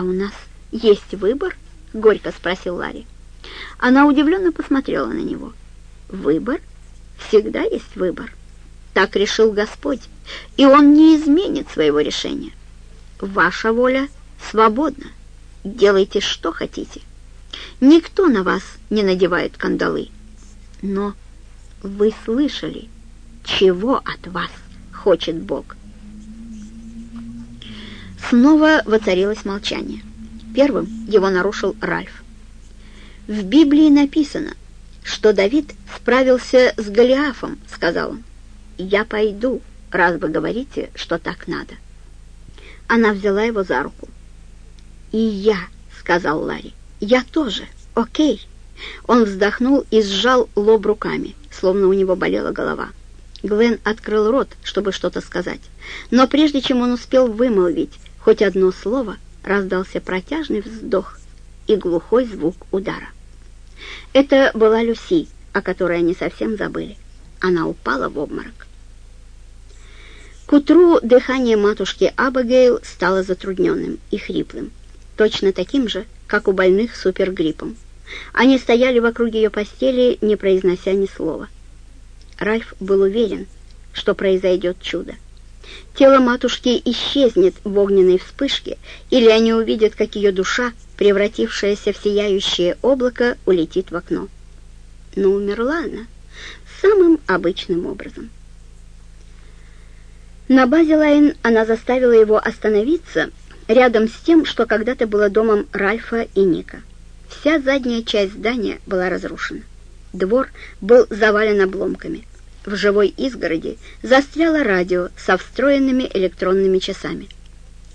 «А у нас есть выбор?» — горько спросил Ларри. Она удивленно посмотрела на него. «Выбор? Всегда есть выбор. Так решил Господь, и Он не изменит своего решения. Ваша воля свободна. Делайте, что хотите. Никто на вас не надевает кандалы. Но вы слышали, чего от вас хочет Бог?» Снова воцарилось молчание. Первым его нарушил Ральф. «В Библии написано, что Давид справился с Голиафом», — сказал он. «Я пойду, раз вы говорите, что так надо». Она взяла его за руку. «И я», — сказал Ларри, — «я тоже, окей». Он вздохнул и сжал лоб руками, словно у него болела голова. Глен открыл рот, чтобы что-то сказать, но прежде чем он успел вымолвить хоть одно слово, раздался протяжный вздох и глухой звук удара. Это была Люси, о которой они совсем забыли. Она упала в обморок. К утру дыхание матушки Абагейл стало затрудненным и хриплым, точно таким же, как у больных супергриппом. Они стояли вокруг ее постели, не произнося ни слова. Ральф был уверен, что произойдет чудо. Тело матушки исчезнет в огненной вспышке, или они увидят, как ее душа, превратившаяся в сияющее облако, улетит в окно. Но умерла она самым обычным образом. На базе Лайн она заставила его остановиться рядом с тем, что когда-то было домом Ральфа и Ника. Вся задняя часть здания была разрушена. Двор был завален обломками. В живой изгороди застряло радио со встроенными электронными часами.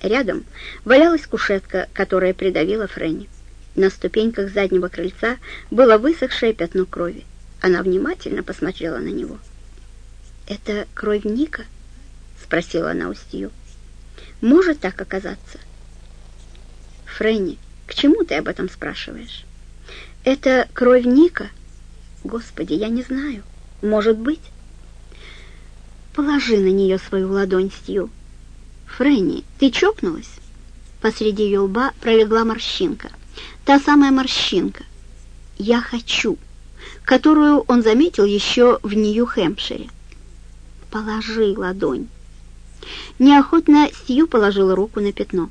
Рядом валялась кушетка, которая придавила Фрэнни. На ступеньках заднего крыльца было высохшее пятно крови. Она внимательно посмотрела на него. «Это кровь Ника?» — спросила она у Стью. «Может так оказаться?» «Фрэнни, к чему ты об этом спрашиваешь?» «Это кровь Ника?» «Господи, я не знаю. Может быть?» Положи на нее свою ладонь, Стью. Фрэнни, ты чокнулась? Посреди ее лба пролегла морщинка. Та самая морщинка. «Я хочу», которую он заметил еще в Нью-Хэмпшире. «Положи ладонь». Неохотно Стью положила руку на пятно.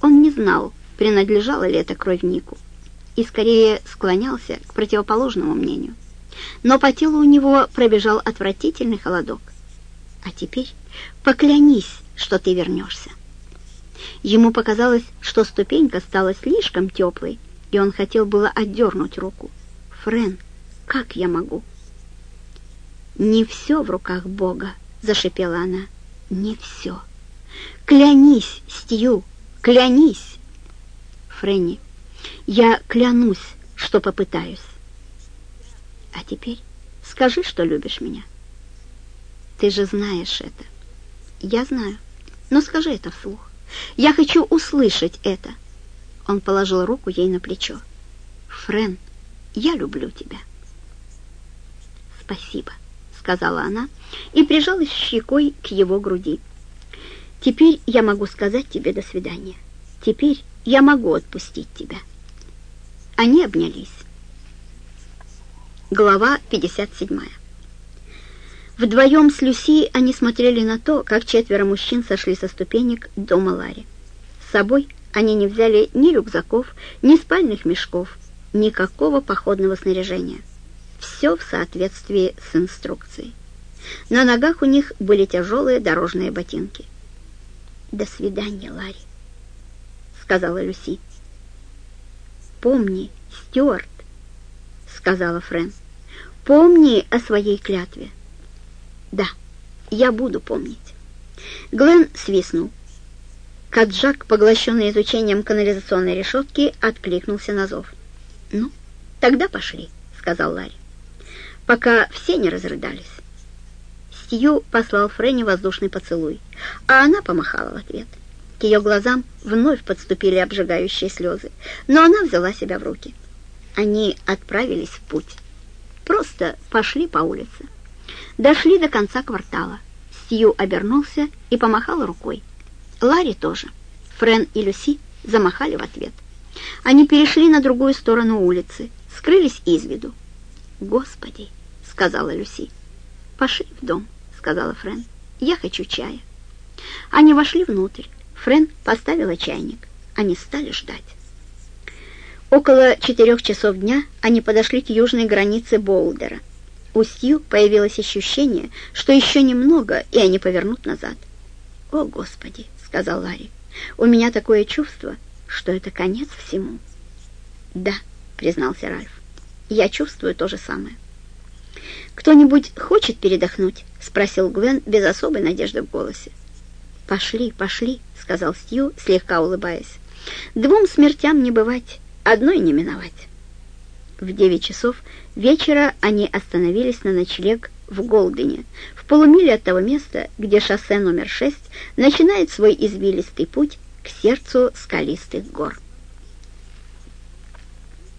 Он не знал, принадлежала ли это кровь Нику, и скорее склонялся к противоположному мнению. Но по телу у него пробежал отвратительный холодок. А теперь поклянись, что ты вернешься. Ему показалось, что ступенька стала слишком теплой, и он хотел было отдернуть руку. «Френ, как я могу?» «Не все в руках Бога», — зашипела она. «Не все. Клянись, Стью, клянись!» «Фрэнни, я клянусь, что попытаюсь. А теперь скажи, что любишь меня». Ты же знаешь это. Я знаю. Но скажи это вслух. Я хочу услышать это. Он положил руку ей на плечо. Френ, я люблю тебя. Спасибо, сказала она и прижалась щекой к его груди. Теперь я могу сказать тебе до свидания. Теперь я могу отпустить тебя. Они обнялись. Глава 57. Вдвоем с Люси они смотрели на то, как четверо мужчин сошли со ступенек дома Ларри. С собой они не взяли ни рюкзаков, ни спальных мешков, никакого походного снаряжения. Все в соответствии с инструкцией. На ногах у них были тяжелые дорожные ботинки. «До свидания, Ларри», — сказала Люси. «Помни, Стюарт», — сказала Фрэн, — «помни о своей клятве». Да, я буду помнить. Глен свистнул. Каджак, поглощенный изучением канализационной решетки, откликнулся на зов. «Ну, тогда пошли», — сказал Ларри, пока все не разрыдались. Стью послал Фрэнни воздушный поцелуй, а она помахала в ответ. К ее глазам вновь подступили обжигающие слезы, но она взяла себя в руки. Они отправились в путь. Просто пошли по улице. Дошли до конца квартала. Сью обернулся и помахал рукой. Ларри тоже. Френ и Люси замахали в ответ. Они перешли на другую сторону улицы, скрылись из виду. «Господи!» — сказала Люси. «Пошли в дом», — сказала Френ. «Я хочу чая». Они вошли внутрь. Френ поставила чайник. Они стали ждать. Около четырех часов дня они подошли к южной границе Боулдера. У Сью появилось ощущение, что еще немного, и они повернут назад. «О, Господи!» — сказал Ларри. «У меня такое чувство, что это конец всему». «Да», — признался Ральф. «Я чувствую то же самое». «Кто-нибудь хочет передохнуть?» — спросил Гвен без особой надежды в голосе. «Пошли, пошли», — сказал Стью, слегка улыбаясь. «Двум смертям не бывать, одной не миновать». В девять часов вечера они остановились на ночлег в Голдене, в полумиле от того места, где шоссе номер шесть начинает свой извилистый путь к сердцу скалистых гор.